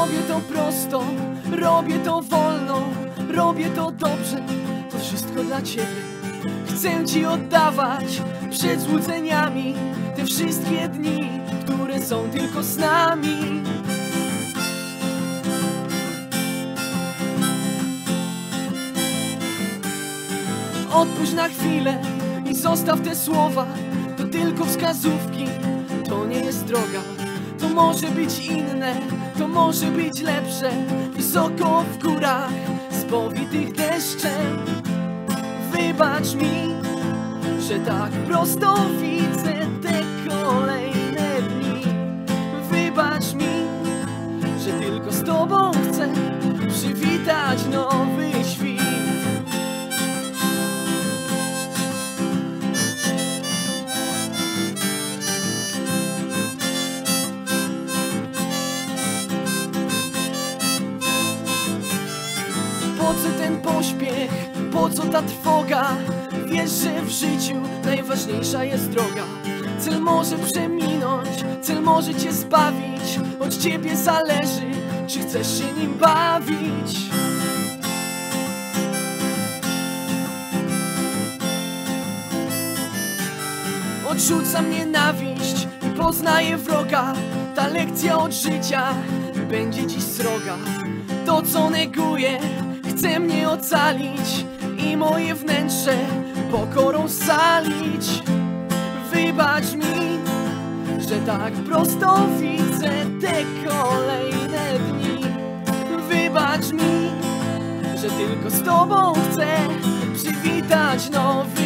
Robię to prosto, robię to wolno, robię to dobrze, to wszystko dla ciebie. Chcę ci oddawać przed złudzeniami te wszystkie dni, które są tylko z nami. Odpuść na chwilę i zostaw te słowa, to tylko wskazówki, to nie jest droga. To może być inne, to może być lepsze, wysoko w górach, spowitych deszczem. Wybacz mi, że tak prosto widzę te kolejne dni. Wybacz mi, że tylko z tobą Po co ten pośpiech? Po co ta trwoga? Wiesz, że w życiu najważniejsza jest droga Cel może przeminąć, cel może cię zbawić Od ciebie zależy, czy chcesz się nim bawić Odrzucam nienawiść i poznaję wroga Ta lekcja od życia będzie dziś sroga. To co neguje chce mnie ocalić I moje wnętrze pokorą salić. Wybacz mi, że tak prosto widzę te kolejne dni. Wybacz mi, że tylko z tobą chcę przywitać nowy